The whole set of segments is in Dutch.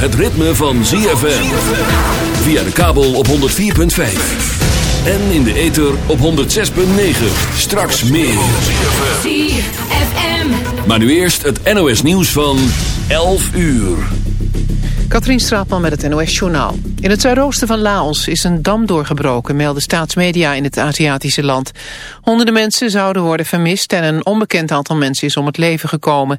het ritme van ZFM. Via de kabel op 104.5. En in de ether op 106.9. Straks meer. ZFM. Maar nu eerst het NOS nieuws van 11 uur. Katrien Straatman met het NOS-journaal. In het zuidoosten van Laos is een dam doorgebroken, melden staatsmedia in het Aziatische land. Honderden mensen zouden worden vermist en een onbekend aantal mensen is om het leven gekomen.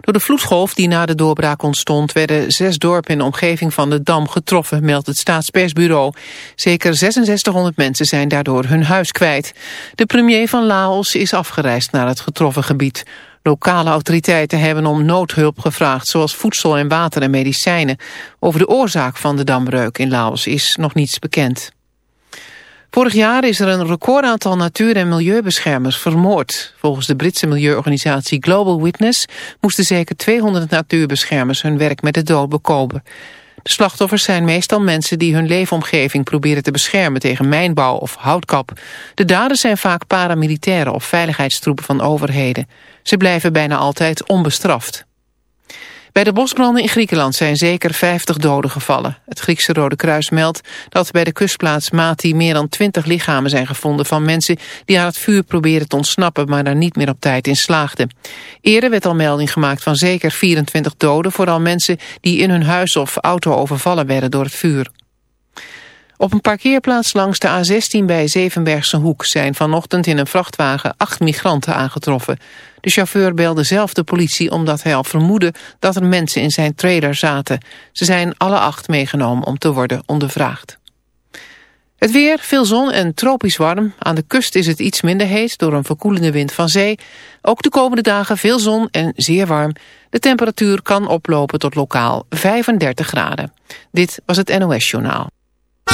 Door de vloedgolf die na de doorbraak ontstond werden zes dorpen in de omgeving van de dam getroffen, meldt het staatspersbureau. Zeker 6600 mensen zijn daardoor hun huis kwijt. De premier van Laos is afgereisd naar het getroffen gebied. Lokale autoriteiten hebben om noodhulp gevraagd, zoals voedsel en water en medicijnen. Over de oorzaak van de dambreuk in Laos is nog niets bekend. Vorig jaar is er een recordaantal natuur- en milieubeschermers vermoord. Volgens de Britse milieuorganisatie Global Witness moesten zeker 200 natuurbeschermers hun werk met de dood bekomen. De slachtoffers zijn meestal mensen die hun leefomgeving proberen te beschermen tegen mijnbouw of houtkap. De daders zijn vaak paramilitairen of veiligheidstroepen van overheden. Ze blijven bijna altijd onbestraft. Bij de bosbranden in Griekenland zijn zeker 50 doden gevallen. Het Griekse Rode Kruis meldt dat bij de kustplaats Mati meer dan 20 lichamen zijn gevonden van mensen die aan het vuur proberen te ontsnappen, maar daar niet meer op tijd in slaagden. Eerder werd al melding gemaakt van zeker 24 doden, vooral mensen die in hun huis of auto overvallen werden door het vuur. Op een parkeerplaats langs de A16 bij Zevenbergse Hoek zijn vanochtend in een vrachtwagen acht migranten aangetroffen. De chauffeur belde zelf de politie omdat hij al vermoedde dat er mensen in zijn trailer zaten. Ze zijn alle acht meegenomen om te worden ondervraagd. Het weer, veel zon en tropisch warm. Aan de kust is het iets minder heet door een verkoelende wind van zee. Ook de komende dagen veel zon en zeer warm. De temperatuur kan oplopen tot lokaal 35 graden. Dit was het NOS Journaal.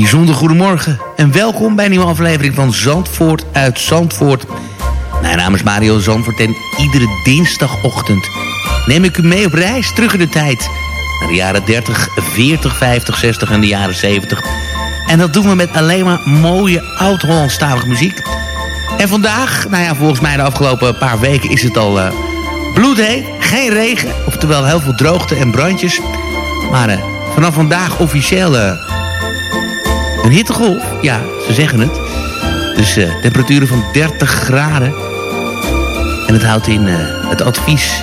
Bijzonder goedemorgen en welkom bij een nieuwe aflevering van Zandvoort uit Zandvoort. Mijn naam is Mario Zandvoort en iedere dinsdagochtend neem ik u mee op reis terug in de tijd. Naar de jaren 30, 40, 50, 60 en de jaren 70. En dat doen we met alleen maar mooie oud-Hollandstalige muziek. En vandaag, nou ja, volgens mij de afgelopen paar weken is het al uh. Geen regen, oftewel heel veel droogte en brandjes. Maar uh, vanaf vandaag officieel uh, een hittegolf. Ja, ze zeggen het. Dus temperaturen van 30 graden. En het houdt in het advies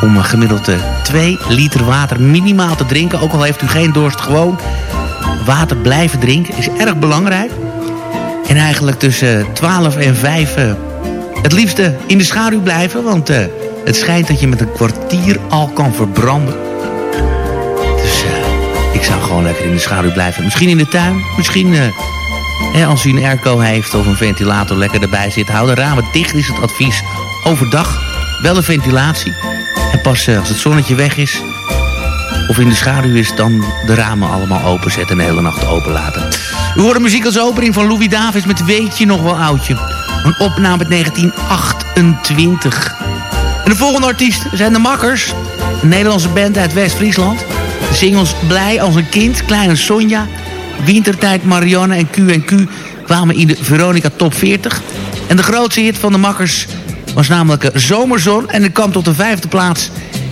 om gemiddeld 2 liter water minimaal te drinken. Ook al heeft u geen dorst, gewoon water blijven drinken. Is erg belangrijk. En eigenlijk tussen 12 en 5 uh, het liefste in de schaduw blijven. Want het schijnt dat je met een kwartier al kan verbranden. Uh, ik zou gewoon lekker in de schaduw blijven. Misschien in de tuin. Misschien hè, als u een airco heeft of een ventilator lekker erbij zit. Hou de ramen dicht is het advies. Overdag wel een ventilatie. En pas als het zonnetje weg is of in de schaduw is, dan de ramen allemaal openzetten en de hele nacht open laten. U hoort de muziek als opening van Louis Davis met Weet je nog wel oudje. Een opname uit 1928. En de volgende artiest zijn de Makkers. Een Nederlandse band uit West-Friesland. Singles Blij als een kind, Kleine Sonja... Wintertijd Marianne en Q&Q kwamen in de Veronica Top 40. En de grootste hit van de Makkers was namelijk Zomerzon... en het kwam tot de vijfde plaats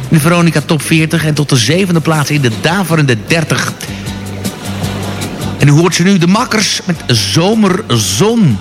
in de Veronica Top 40... en tot de zevende plaats in de Daverende 30... En u hoort ze nu, de makkers met Zomerzon.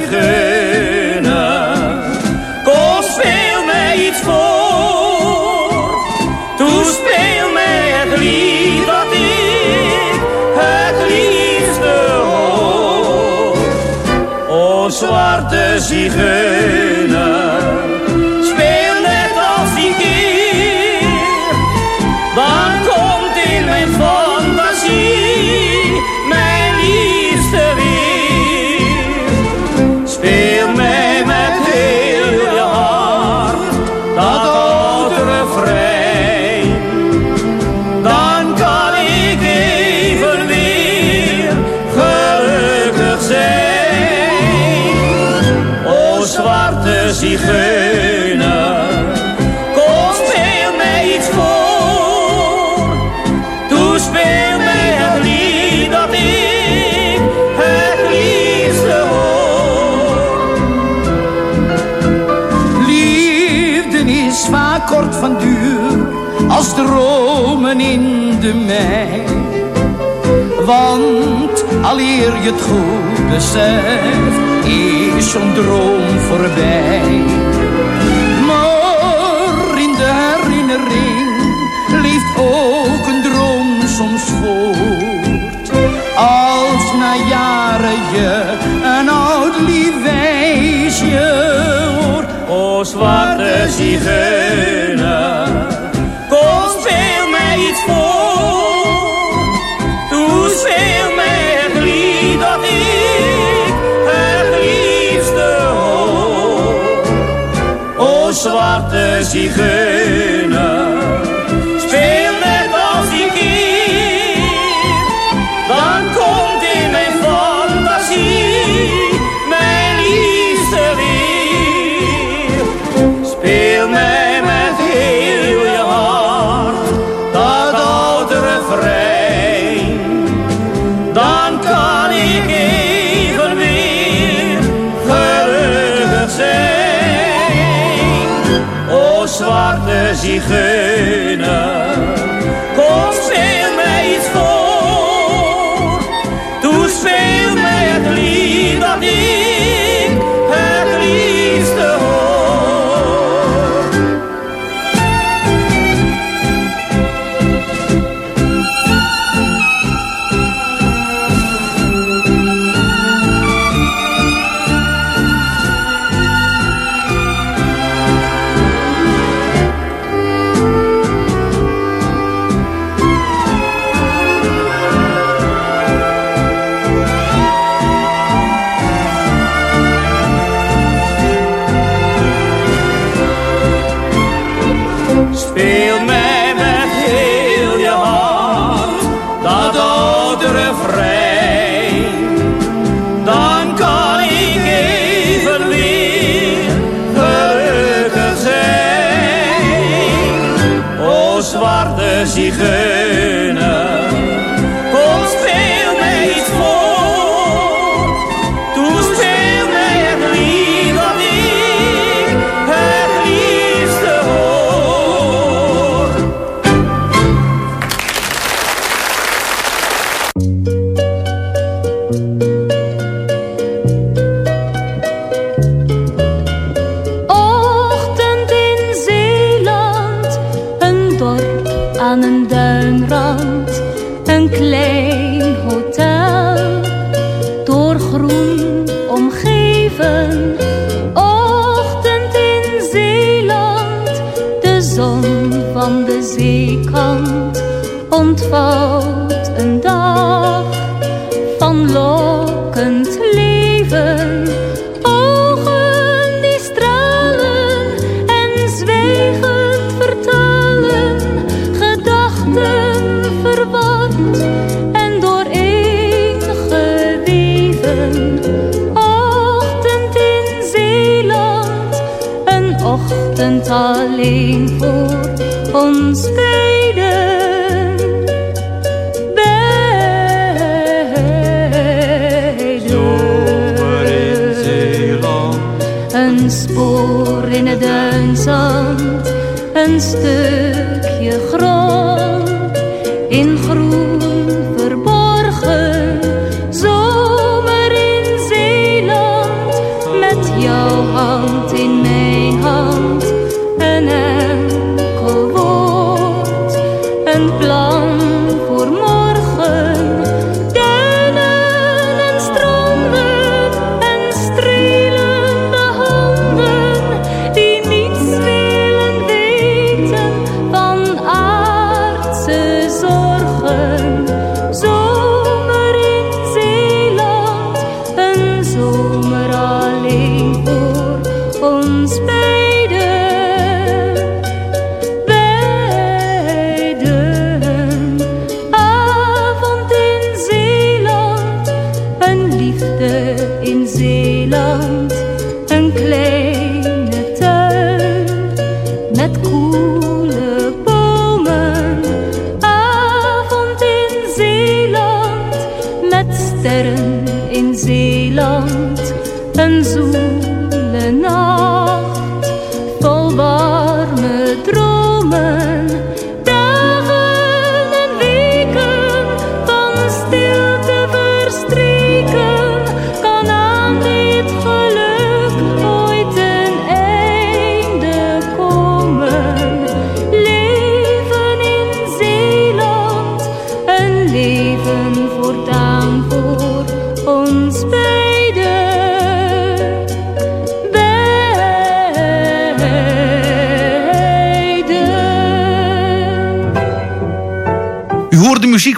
gunnen. Kom, speel mij iets voor. Toen speel mij het lied dat ik het liefste hoor. O zwarte zigeuner. Alleer je het goed beseft, is zo'n droom voorbij. Maar in de herinnering leeft ook een droom soms voort. Als na jaren je een oud lief wijsje hoort, oh, o zwart. zie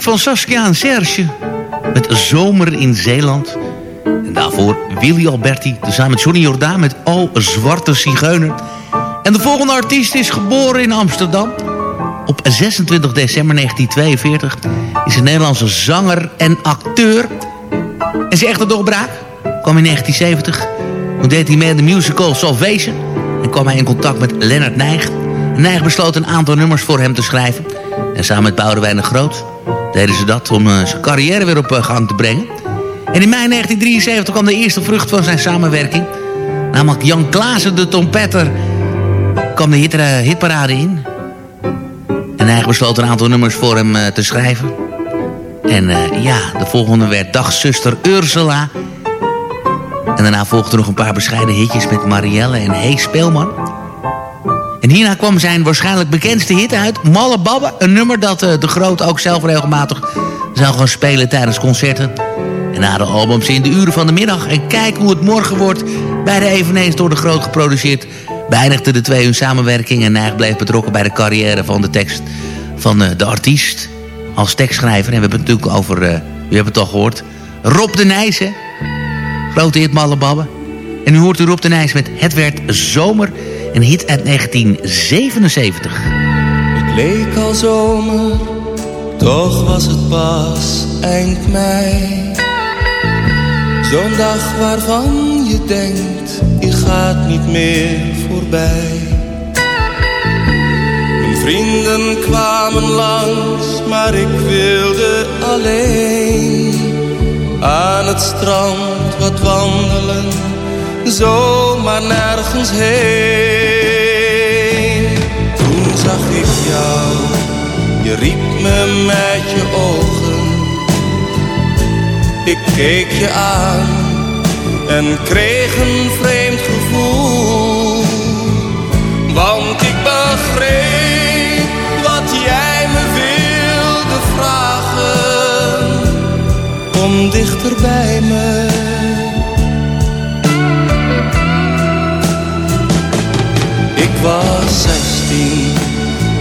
van Saskia en Serge met Zomer in Zeeland. En daarvoor Willy Alberti, tezamen met Johnny Jordaan met O Zwarte Zigeuner. En de volgende artiest is geboren in Amsterdam. Op 26 december 1942 is een Nederlandse zanger en acteur. En zijn echte doorbraak kwam in 1970. Toen deed hij mee aan de musical Salvation. En kwam hij in contact met Leonard Nijg. Nijg besloot een aantal nummers voor hem te schrijven. En samen met Boudewijn de Groot deden ze dat om eh, zijn carrière weer op eh, gang te brengen. En in mei 1973 kwam de eerste vrucht van zijn samenwerking. Namelijk Jan Klaassen, de trompetter, kwam de hit, eh, hitparade in. En hij besloot een aantal nummers voor hem te schrijven. En ja, de volgende werd Dag Zuster Ursula. En daarna volgden nog een paar bescheiden hitjes met Marielle en Hey Speelman. En hierna kwam zijn waarschijnlijk bekendste hit uit, Malle Babbe. Een nummer dat eh, de Groot ook zelf regelmatig zou gaan spelen tijdens concerten. En na de albums in de uren van de middag en kijk hoe het morgen wordt... bij de eveneens door de Groot geproduceerd... beëindigde de twee hun samenwerking en Nijg bleef betrokken bij de carrière van de tekst van eh, de artiest als tekstschrijver. En we hebben het natuurlijk over, eh, wie hebben het al gehoord, Rob de Nijs? Grote hit Malle Babbe. En nu hoort u Rob de Nijs met Het werd zomer, een hit uit 1977. Het leek al zomer, toch was het pas eind mei. Zo'n dag waarvan je denkt, je gaat niet meer voorbij. Mijn vrienden kwamen langs, maar ik wilde alleen aan het strand wat wandelen, zomaar nergens heen. Zag ik jou, je riep me met je ogen. Ik keek je aan en kreeg een vreemd gevoel. Want ik begreep wat jij me wilde vragen. Kom dichter bij me. Ik was zestien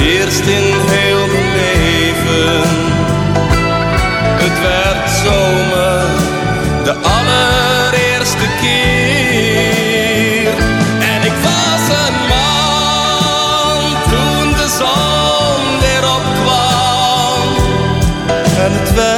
Eerst in heel mijn leven. Het werd zomer. De allereerste keer. En ik was een man toen de zon weer opkwam. En het werd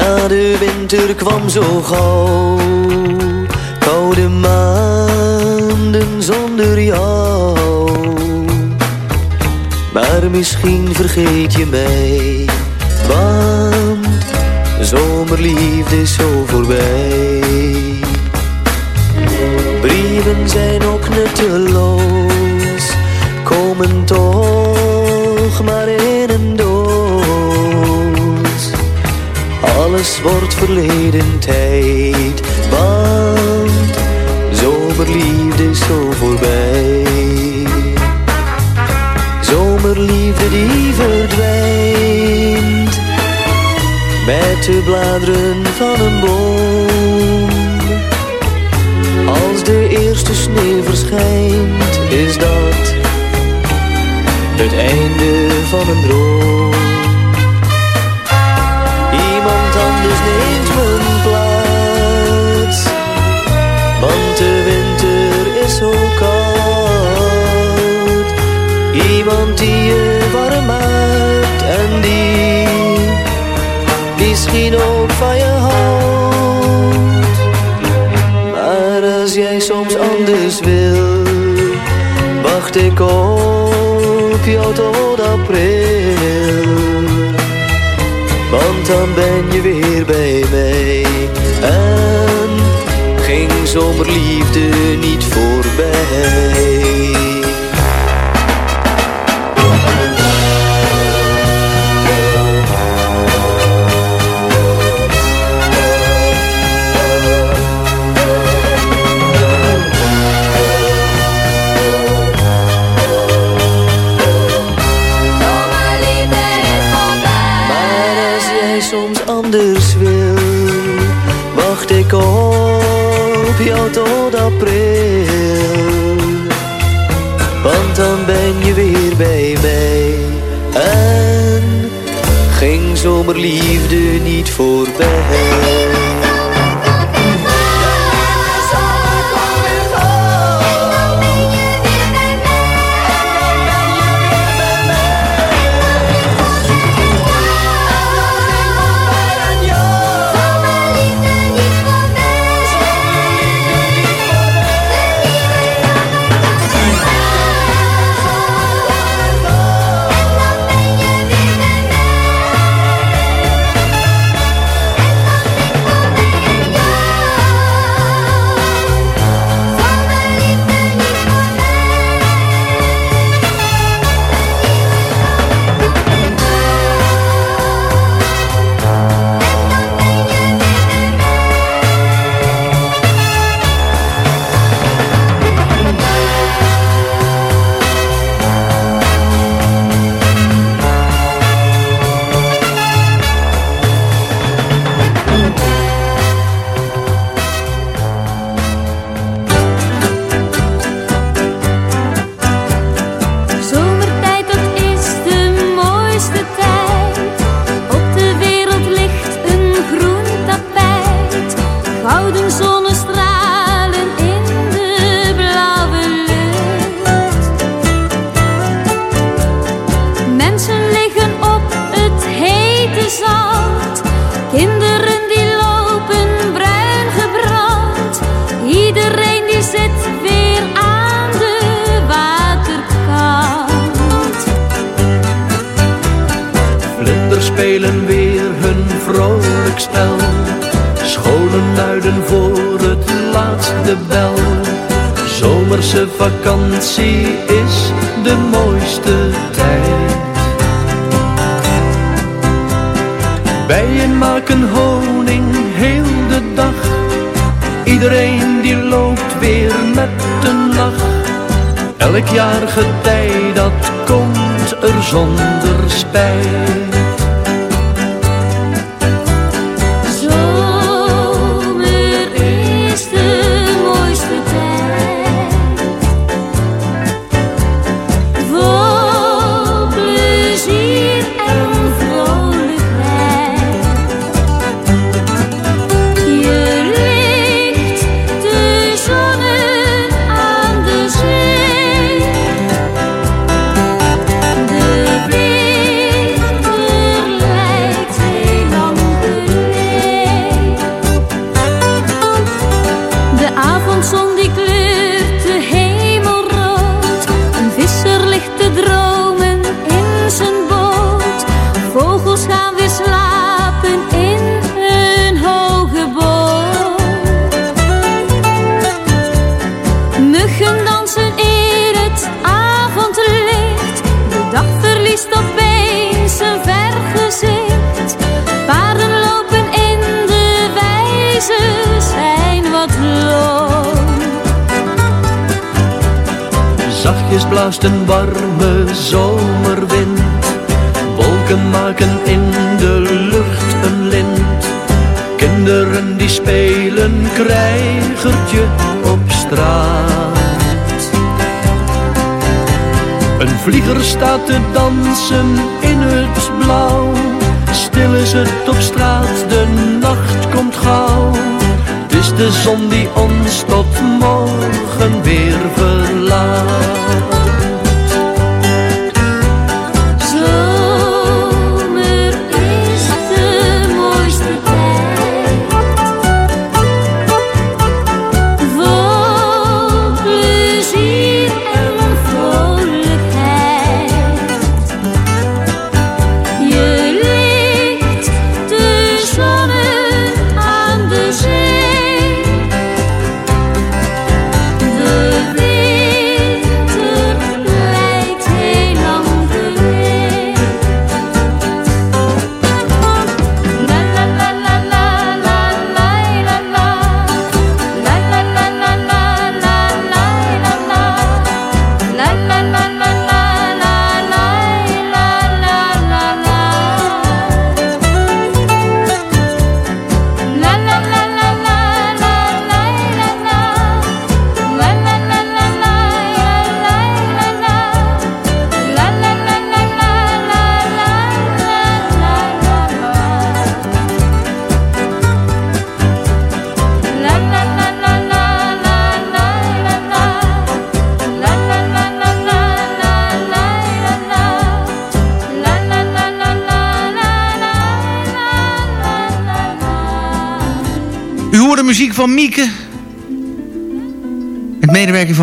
Ja, de winter kwam zo gauw. Koude maanden zonder jou. Maar misschien vergeet je mij. Want zomerliefde is zo voorbij. Brieven zijn ook nutteloos. Komen toch Alles wordt verleden tijd, want zomerliefde is zo voorbij. Zomerliefde die verdwijnt, met de bladeren van een boom. Als de eerste sneeuw verschijnt, is dat het einde van een droom. Anders neemt mijn plaats. Want de winter is zo koud. Iemand die je warm maakt en die misschien ook van je houdt. Maar als jij soms anders wil, wacht ik op jou tot april. Dan ben je weer bij mij. En ging zomerliefde niet voorbij zomerliefde Bijen maken honing heel de dag. Iedereen die loopt weer met een lach. Elk jaar getij dat komt er zonder spijt. Een warme zomerwind. Wolken maken in de lucht een lint. Kinderen die spelen krijgertje op straat. Een vlieger staat te dansen in het blauw. Stil is het op straat, de nacht komt gauw. Het is de zon die ons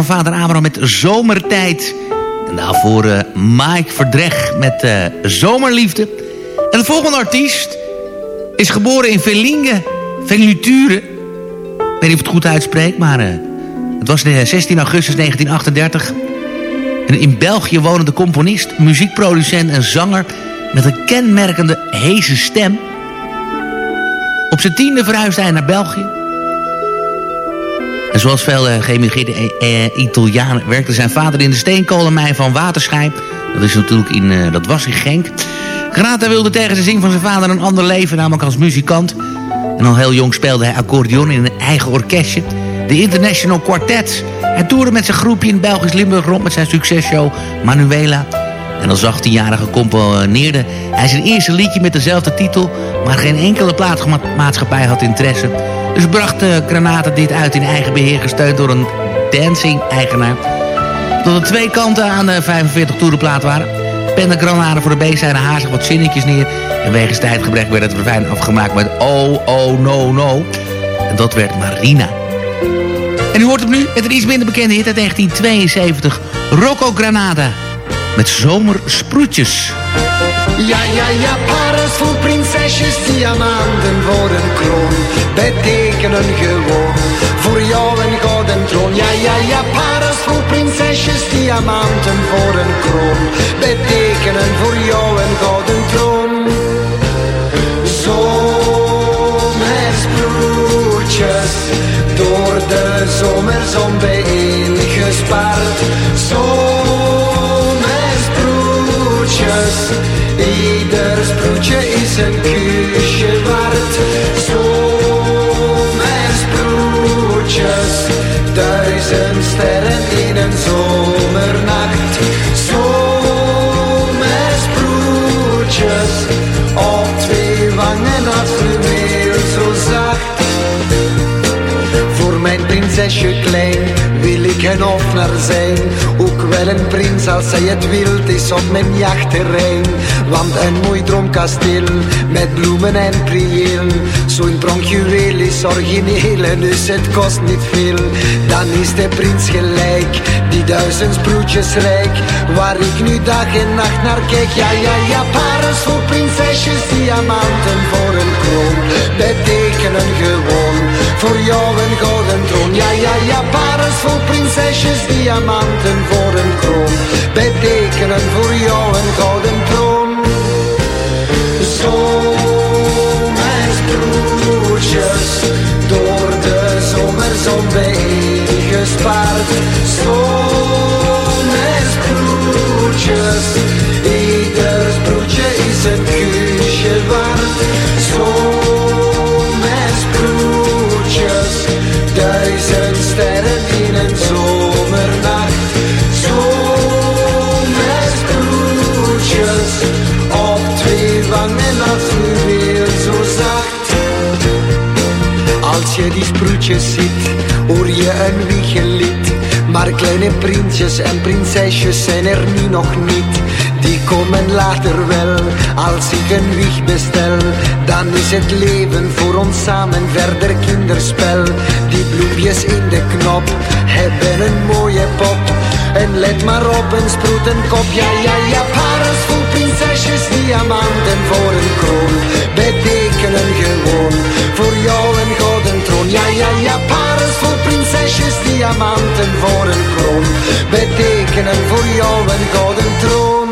vader Abraham met Zomertijd. En daarvoor eh, Mike Verdreg met eh, Zomerliefde. En de volgende artiest is geboren in Velingen, Veluture. Ik weet niet of het goed uitspreek, maar eh, het was de 16 augustus 1938. Een in België wonende componist, muziekproducent en zanger... met een kenmerkende heese stem... Op zijn tiende verhuisde hij naar België. En zoals veel uh, geëmigreerde eh, eh, Italianen werkte zijn vader in de steenkolenmijn van Waterschijn. Dat is natuurlijk in, dat was in Genk. Granata wilde tegen de zin van zijn vader een ander leven, namelijk als muzikant. En al heel jong speelde hij accordeon in een eigen orkestje. De International Quartet. Hij toerde met zijn groepje in Belgisch Limburg rond met zijn successhow Manuela. En als 18-jarige componeerde hij zijn eerste liedje met dezelfde titel... maar geen enkele plaatmaatschappij had interesse. Dus bracht uh, Granata dit uit in eigen beheer... gesteund door een dancing-eigenaar. Tot er twee kanten aan de 45 toerenplaat waren. Pende Granada voor de B-zijde hazig wat zinnetjes neer... en wegens tijdgebrek werd het refrein afgemaakt met Oh, oh, no, no. En dat werd Marina. En u hoort hem nu met een iets minder bekende hit uit 1972... Rocco Granada met zomersproetjes. Ja, ja, ja, vol prinses prinsesjes, diamanten voor een kroon. Betekenen gewoon voor jou een gouden troon. Ja, ja, ja, paras voor prinsesjes, diamanten voor een kroon. Betekenen voor jou een gouden troon. Zomersbroertjes, door de zomerzon bijeengespaard. Zomersbroertjes, ieder sproetje is een kusje prinsesje klein wil ik een offenaar zijn. Ook wel een prins als zij het wild is op mijn jachtterrein. Want een mooi droomkasteel met bloemen en prieel. Zo'n pronkjuweel is origineel en dus het kost niet veel. Dan is de prins gelijk, die duizend sproetjes rijk. Waar ik nu dag en nacht naar kijk. Ja, ja, ja, parels voor prinsesjes, diamanten voor een kroon. Betekenen gewoon voor jou een gouden troon. Ja, ja, ja, parels voor prinsesjes, diamanten voor een kroon. Betekenen voor jou een gouden troon. Zomersbroertjes, door de zomerzon bijeengespaard. Zomersbroertjes, ieder Als je die sproetjes ziet, hoor je een wiegelied. Maar kleine prinsjes en prinsesjes zijn er nu nog niet. Die komen later wel, als ik een wieg bestel. Dan is het leven voor ons samen verder kinderspel. Die bloempjes in de knop hebben een mooie pop. En let maar op een sproetenkop, ja ja ja, parels voor prinsesjes, diamanten voor een kroon. Betekenen gewoon voor jou gouden troon. Ja ja ja, parels voor prinsesjes, diamanten voor een kroon. Betekenen voor jou een gouden troon.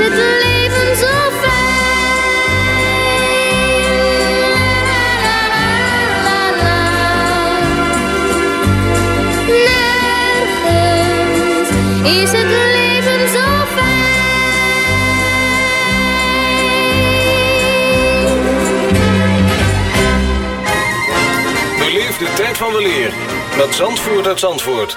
Is het leven zo Beleef de tijd van weleer met Zandvoort uit Zandvoort.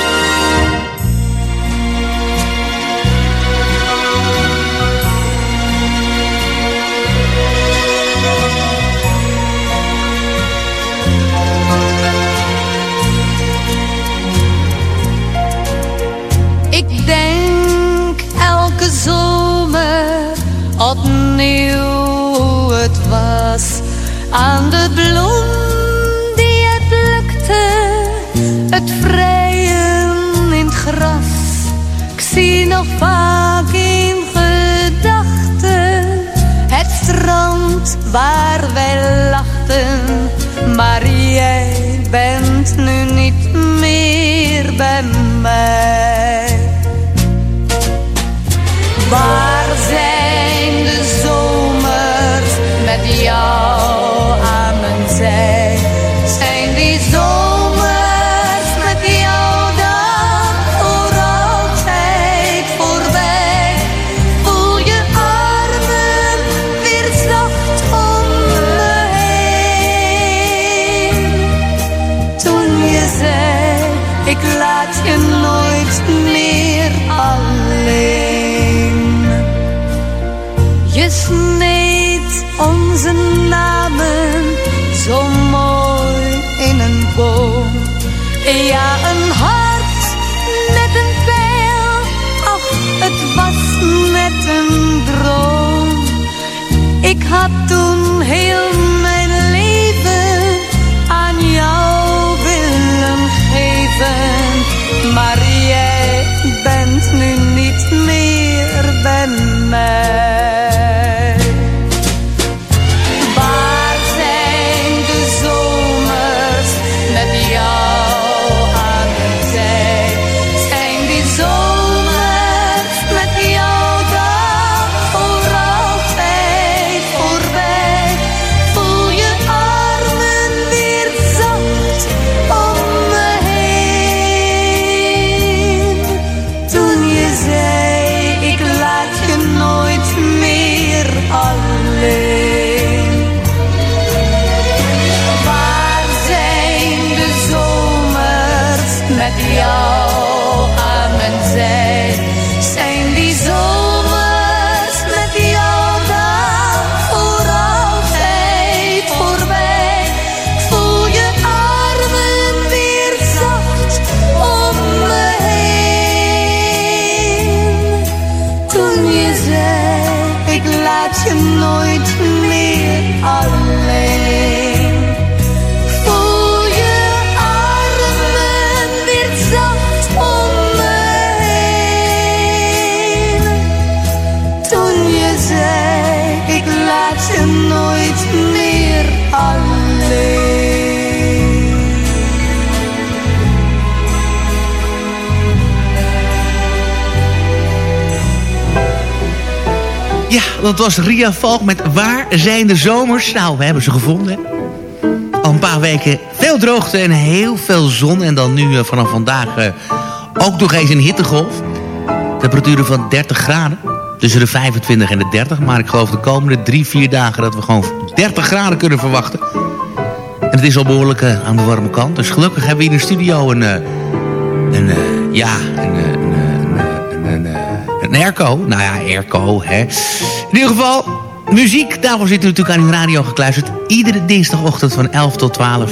Hoe het was aan de bloem die het plukte, het vrijen in het gras. Ik zie nog vaak in gedachten het strand waar wij lachten, maar jij bent nu niet meer bij mij. Net een droom. Ik had toen heel dat was Ria Valk met Waar zijn de zomers? Nou, we hebben ze gevonden. Om paar weken veel droogte en heel veel zon. En dan nu eh, vanaf vandaag eh, ook nog eens een hittegolf. Temperaturen van 30 graden. Tussen de 25 en de 30. Maar ik geloof de komende drie, vier dagen dat we gewoon 30 graden kunnen verwachten. En het is al behoorlijk eh, aan de warme kant. Dus gelukkig hebben we in de studio een... een ja, een... een, een, een, airco. Nou ja, airco, hè. In ieder geval, muziek. Daarvoor zit u natuurlijk aan uw radio gekluisterd. Iedere dinsdagochtend van 11 tot 12.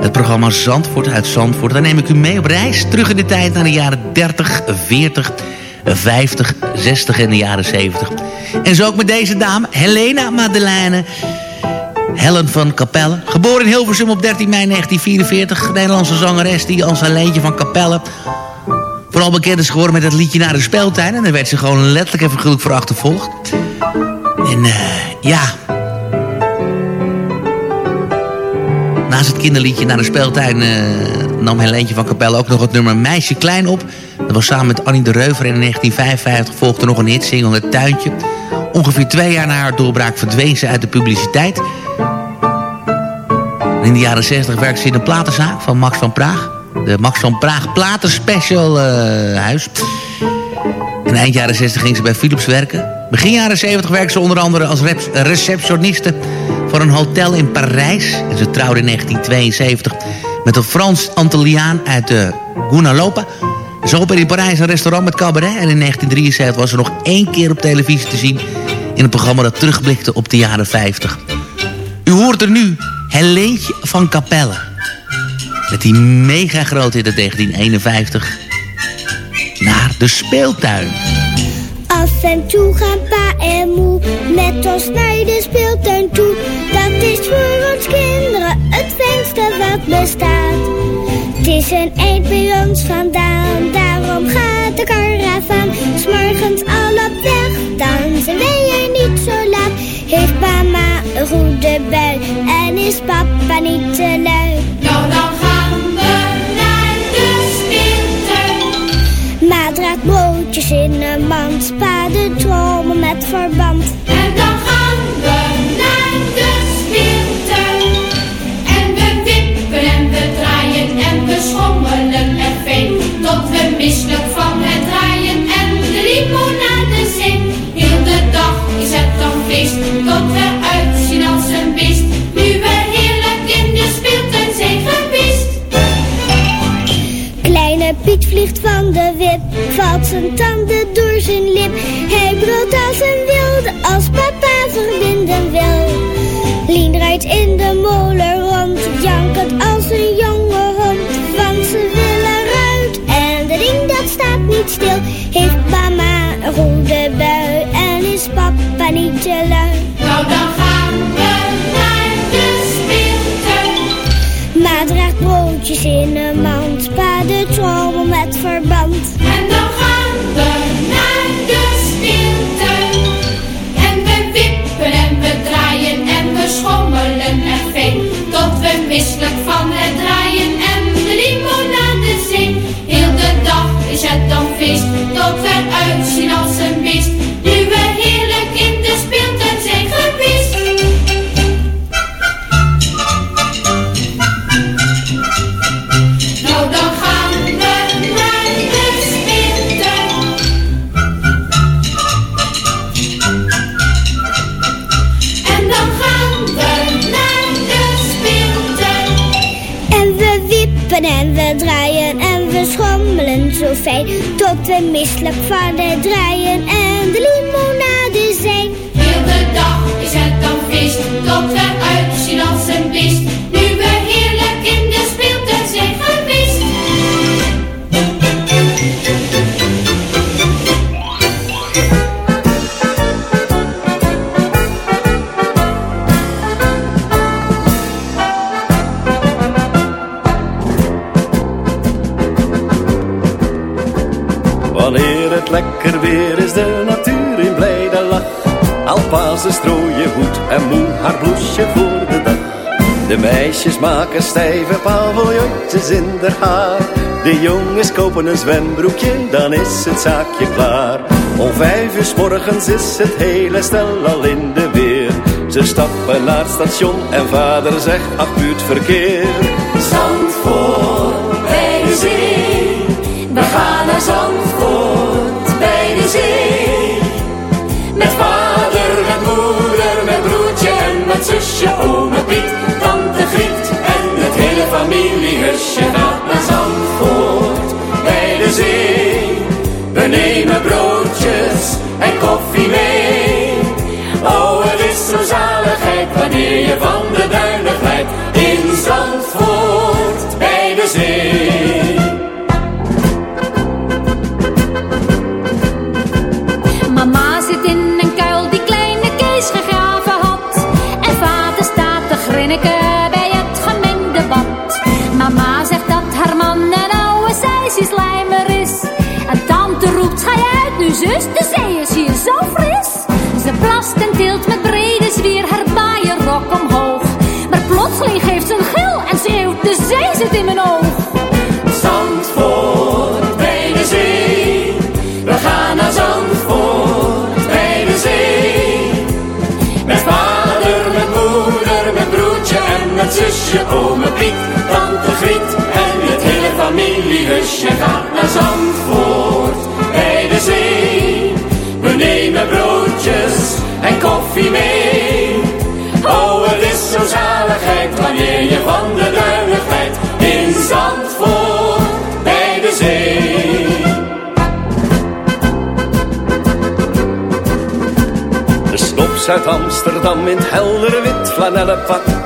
Het programma Zandvoort uit Zandvoort. Daar neem ik u mee op reis. Terug in de tijd naar de jaren 30, 40, 50, 60 en de jaren 70. En zo ook met deze dame, Helena Madeleine... Helen van Capelle. Geboren in Hilversum op 13 mei 1944. Nederlandse zangeres die als Helentje van Capelle... vooral bekend is geworden met het liedje Naar de Speeltuin. En daar werd ze gewoon letterlijk en figuurlijk voor achtervolgd. En eh, ja... Naast het kinderliedje Naar de Speeltuin... eh, nam Helentje van Capelle ook nog het nummer Meisje Klein op. Dat was samen met Annie de Reuver. En in 1955 volgde nog een hitsingle Het Tuintje. Ongeveer twee jaar na haar doorbraak verdween ze uit de publiciteit... In de jaren 60 werkte ze in een platenzaak van Max van Praag. De Max van Praag Platenspecial eh huis. En eind jaren 60 ging ze bij Philips werken. Begin jaren 70 werkte ze onder andere als receptioniste... voor een hotel in Parijs. En ze trouwde in 1972 met een Frans Antilliaan uit de Gunalopa. Ze opende in Parijs een restaurant met cabaret. En in 1973 was ze nog één keer op televisie te zien... in een programma dat terugblikte op de jaren 50. U hoort er nu Helentje van Capelle. Met die mega grote hit uit 1951. Naar de speeltuin. Af en toe gaan pa en moe met ons naar de speeltuin toe. Dat is voor ons kinderen het fijnste wat bestaat. Het is een eind bij ons vandaan, daarom gaat de karavaan. S'morgens al op weg, dan zijn wij er niet zo laat. Heeft mama een goede bui en is papa niet te lui. En dan gaan we naar de speeltuin. En we wippen en we draaien en we schommelen er fijn. Tot we misselijk vliegt van de wip, valt zijn tanden door zijn lip. Hij brult als een wilde, als papa verbinden wil. Lien draait in de molen rond, jankend als een jonge hond. Want ze willen eruit en de ring dat staat niet stil. Heeft mama een goede bui en is papa niet te lui. Nou, dan gaan Tot we Tot we misselijk van het draaien meisjes maken stijve paviljoentjes in haar haar. De jongens kopen een zwembroekje, dan is het zaakje klaar. Om vijf uur morgens is het hele stel al in de weer. Ze stappen naar het station en vader zegt, ach buurtverkeer. Zandvoort bij de zee. We gaan naar Zandvoort bij de zee. Met vader, met moeder, met broertje en met zusje, ome Piet, Mama zit in een zusje, ome Piet, tante Griet en het hele familiehusje gaat naar Zandvoort bij de zee. We nemen broodjes en koffie mee. Oh, het is zo zaligheid wanneer je van de duinen glijdt in Zandvoort bij de zee. De stops uit Amsterdam in het heldere wit flanellen pak.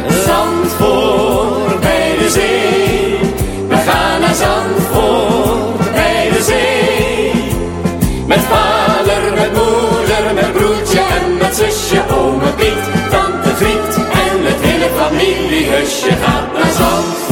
familiehusje gaat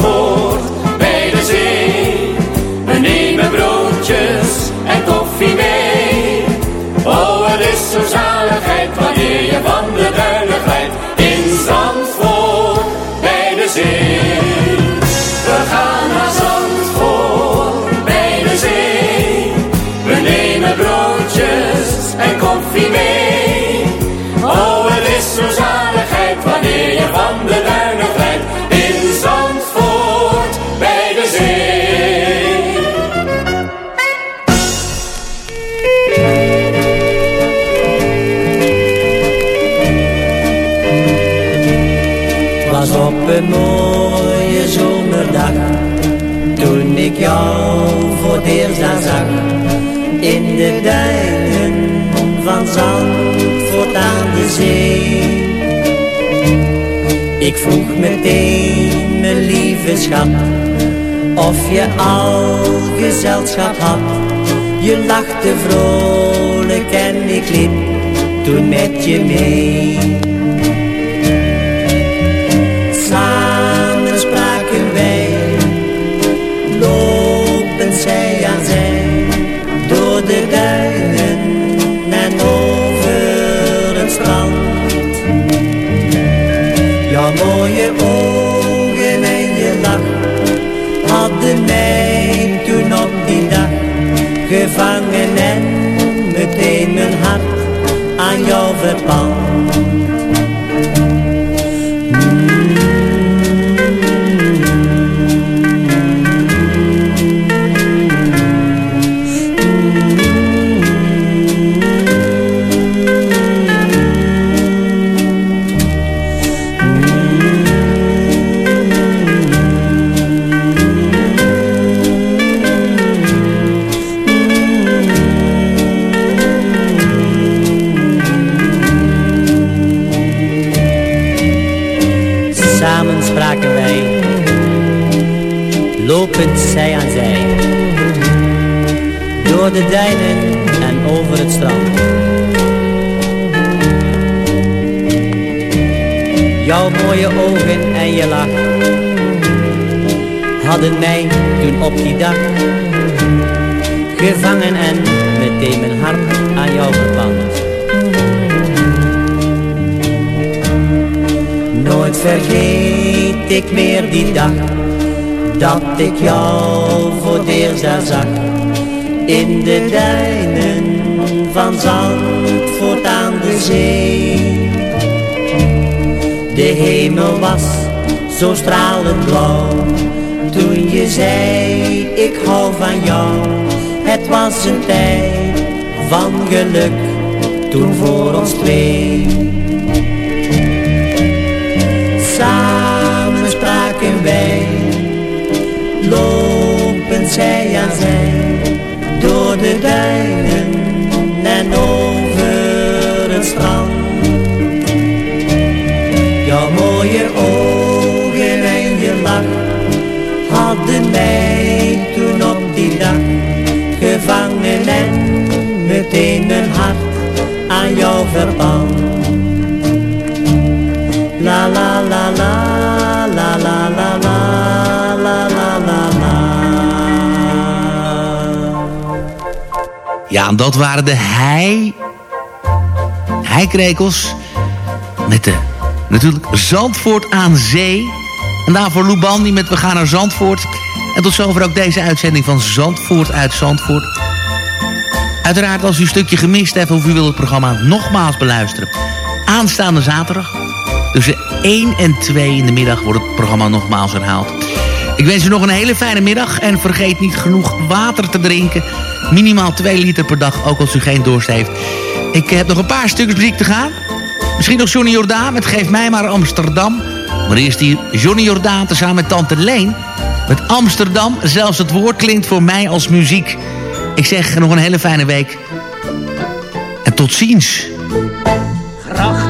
In de duinen van Zandvoort aan de zee. Ik vroeg meteen, mijn lieve schat Of je al gezelschap had. Je lachte vrolijk en ik liep toen met je mee door de duinen en over het strand. Jouw mooie ogen en je lach hadden mij toen op die dag gevangen en meteen mijn hart aan jou verpand. Nooit vergeet ik meer die dag, dat ik jou voor het eerst zag. In de duinen van Zandvoort aan de zee. De hemel was zo stralend blauw, toen je zei ik hou van jou. Het was een tijd van geluk, toen voor ons twee. En over het strand. Jouw mooie ogen en je lach hadden mij toen op die dag gevangen en meteen mijn hart aan jou verband. Ja, en dat waren de hei... heikrekels met de natuurlijk Zandvoort aan zee. En daarvoor Lubandi met We gaan naar Zandvoort. En tot zover ook deze uitzending van Zandvoort uit Zandvoort. Uiteraard als u een stukje gemist heeft of u wilt het programma nogmaals beluisteren. Aanstaande zaterdag tussen 1 en 2 in de middag wordt het programma nogmaals herhaald. Ik wens u nog een hele fijne middag en vergeet niet genoeg water te drinken. Minimaal 2 liter per dag, ook als u geen dorst heeft. Ik heb nog een paar stukjes muziek te gaan. Misschien nog Johnny Jordaan met Geef mij maar Amsterdam. Maar eerst hier Johnny Jordaan tezamen met Tante Leen. Met Amsterdam, zelfs het woord klinkt voor mij als muziek. Ik zeg nog een hele fijne week. En tot ziens.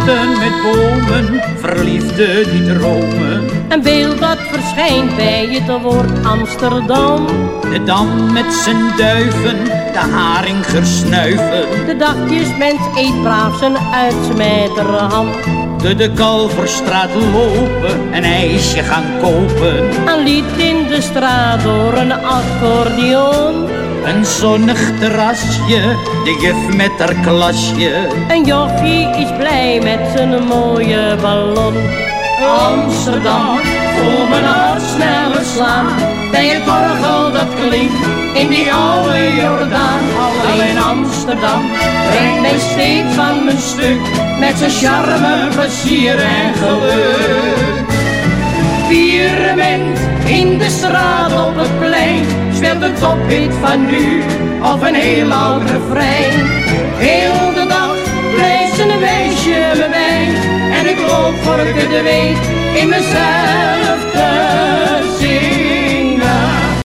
Met bomen, verliefden die dromen. Een beeld dat verschijnt bij het woord Amsterdam. De dam met zijn duiven, de haringers snuiven. De dagjesmens eet braaf zijn uitsmijtere hand. De de Kalverstraat lopen, een ijsje gaan kopen. Een lied in de straat door een accordeon. Een zonnig terrasje, de juf met haar klasje. Een jochie is blij met zijn mooie ballon. Amsterdam, voel mijn hart sneller slaan. Bij het orgel dat klinkt in die oude Jordaan. Alleen Amsterdam brengt mij steeds van mijn stuk. Met zijn charme, plezier en geluk. Vierement in de straat op het plein speelt een tophit van nu of een heel oud refrein. Heel de dag blijft een wijsje bij en ik loop voor ik het weet in mezelf te